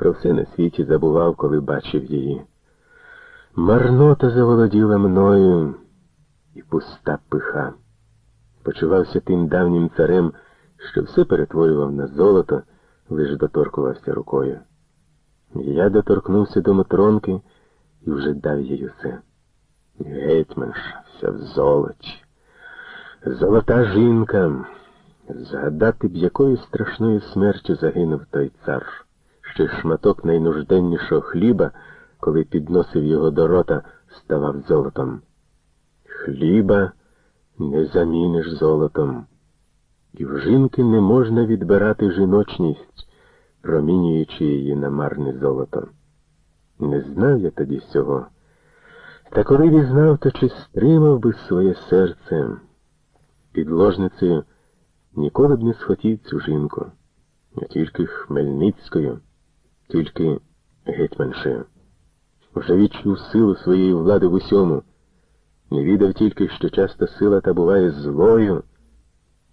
про все на світі забував, коли бачив її. Марнота заволоділа мною і пуста пиха. Почувався тим давнім царем, що все перетворював на золото, лиш доторкувався рукою. Я доторкнувся до Матронки і вже дав їй усе. Гетьманша, вся в золоті. Золота жінка. Згадати б, якою страшною смертю загинув той цар, що шматок найнужденнішого хліба, коли підносив його до рота, ставав золотом. Хліба не заміниш золотом. І в жінки не можна відбирати жіночність, промінюючи її на марне золото. Не знав я тоді цього. Та коли візнав, то чи стримав би своє серце підложницею, ніколи б не схотів цю жінку, не тільки Хмельницькою, тільки гетьманшею. Вже відчув силу своєї влади в усьому, не відав тільки, що часто сила та буває злою,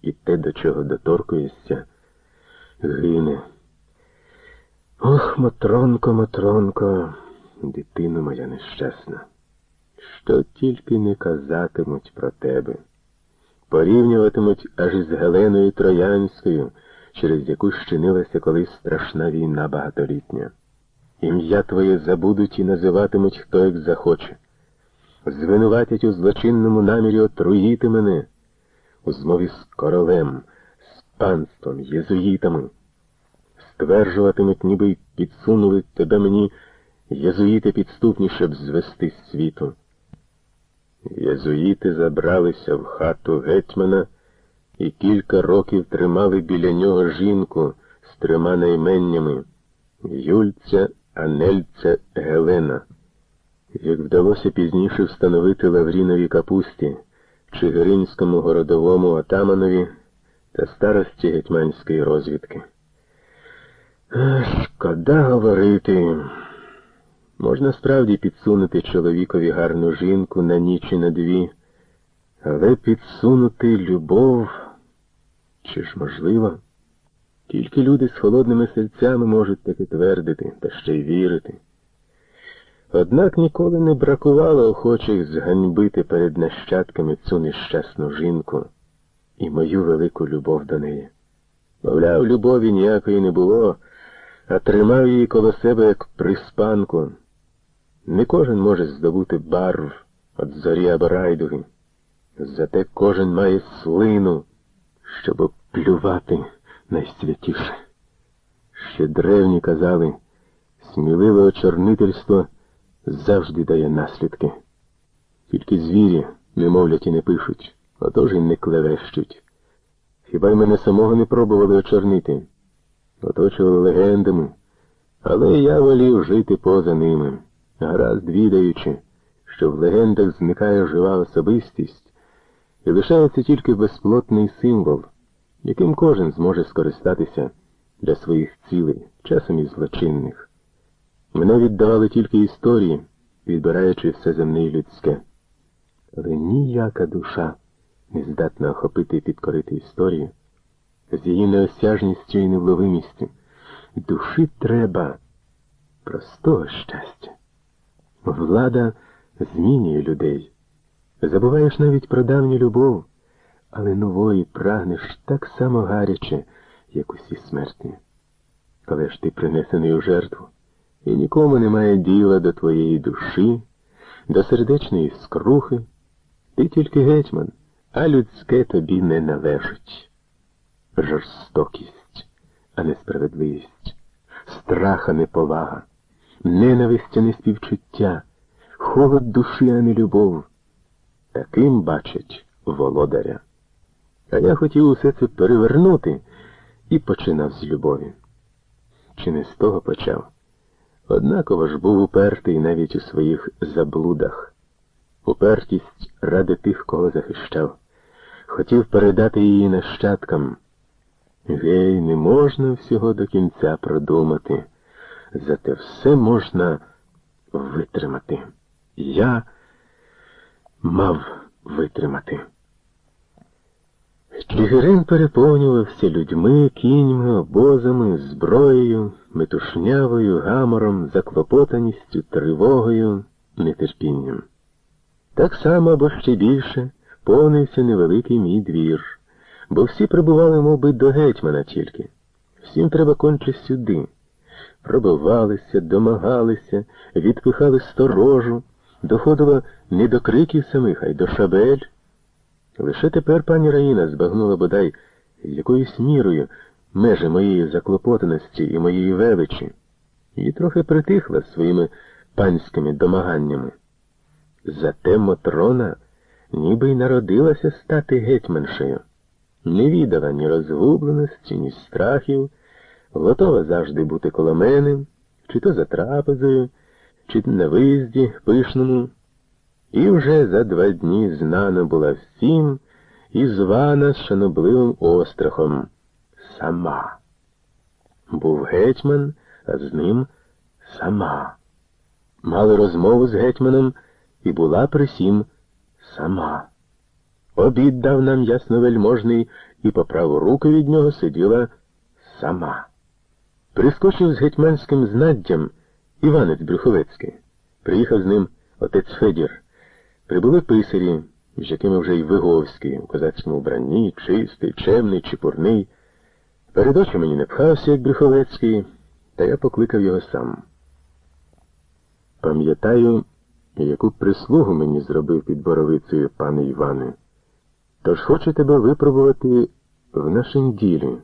і те, до чого доторкуєшся, гине. Ох, Матронко, Матронко, дитино моя нещасна, що тільки не казатимуть про тебе порівнюватимуть аж із Геленою Троянською, через яку щинилася колись страшна війна багатолітня. Ім'я твоє забудуть і називатимуть хто як захоче. Звинуватять у злочинному намірі отруїти мене, у змові з королем, з панством, єзуїтами. Стверджуватимуть, ніби підсунули тебе мені єзуїти підступні, щоб звести світу. Єзуїти забралися в хату гетьмана і кілька років тримали біля нього жінку з трьома найменнями Юльця, Анельця, Гелена. Як вдалося пізніше встановити Лаврінові капусті, Чигиринському городовому отаманові та старості гетьманської розвідки. Шкода говорити. Можна справді підсунути чоловікові гарну жінку на ніч і на дві, але підсунути любов чи ж можливо? Тільки люди з холодними серцями можуть таки твердити та ще й вірити. Однак ніколи не бракувало охочих зганьбити перед нащадками цю нещасну жінку і мою велику любов до неї. Мовляв, любові ніякої не було, а тримав її коло себе як приспанку. Не кожен може здобути барв від зорі або райдуги. Зате кожен має слину, щоб плювати найсвятіше. Ще древні казали, сміливе очорнительство завжди дає наслідки. Тільки звірі, немовлять і не пишуть, отож і не клевещуть. Хіба й мене самого не пробували очорнити? Оточували легендами, але я волів жити поза ними гаразд відаючи, що в легендах зникає жива особистість і лишається тільки безплотний символ, яким кожен зможе скористатися для своїх цілей, часом і злочинних. Мене віддавали тільки історії, відбираючи все земне і людське. Але ніяка душа не здатна охопити і підкорити історію з її неосяжністю і невловимістю. Душі треба простого щастя. Влада змінює людей. Забуваєш навіть про давню любов, але нової прагнеш так само гаряче, як усі смертні. Коли ж ти принесений у жертву, і нікому немає діла до твоєї душі, до сердечної скрухи, ти тільки гетьман, а людське тобі не належить. Жорстокість, а не справедливість, страх, а не ненависть, а не співчуття, холод душі, а не любов. Таким бачать володаря. А я хотів усе це перевернути і починав з любові. Чи не з того почав? Однаково ж був упертий навіть у своїх заблудах. Упертість ради тих, кого захищав. Хотів передати її нащадкам. Гей, не можна всього до кінця продумати зате все можна витримати. Я мав витримати. Чигирин переповнювався людьми, кіньми, обозами, зброєю, метушнявою, гамором, заклопотаністю, тривогою, нетерпінням. Так само або ще більше повнився невеликий мій двір, бо всі прибували, мов би, до гетьмана тільки. Всім треба конче сюди. Пробивалися, домагалися, відпихали сторожу, доходило не до криків самих, а й до шабель. Лише тепер пані Раїна збагнула бодай якоюсь мірою межі моєї заклопотаності і моєї величі, і трохи притихла своїми панськими домаганнями. Зате Мотрона ніби й народилася стати гетьманшею, не відала ні розгубленості, ні страхів, готова завжди бути коло мене, чи то за трапезою, чи на виїзді пишному. І вже за два дні знана була всім і звана з шанобливим острахом сама. Був гетьман, а з ним сама. Мали розмову з гетьманом і була присім сама. Обід дав нам ясновельможний, і по праву руку від нього сиділа сама. Прискочив з гетьманським знаддям Іванець Брюховецький. Приїхав з ним отець Федір. Прибули писарі, з якими вже й Виговський, у козацькому вбранні, чистий, чемний, чепурний. Перед очі мені не пхався, як Брюховецький, та я покликав його сам. Пам'ятаю, яку прислугу мені зробив під боровицею пане Іване. Тож хочу тебе випробувати в нашім ділі,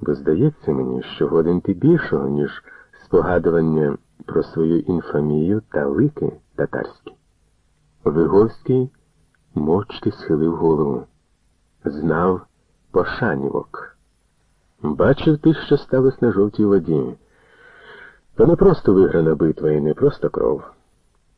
бо здається мені, що годин ти більшого, ніж спогадування про свою інфамію та лики татарські. Виговський мовчки схилив голову. Знав пошанівок. Бачив ти, що сталося на жовтій воді. То не просто виграна битва і не просто кров.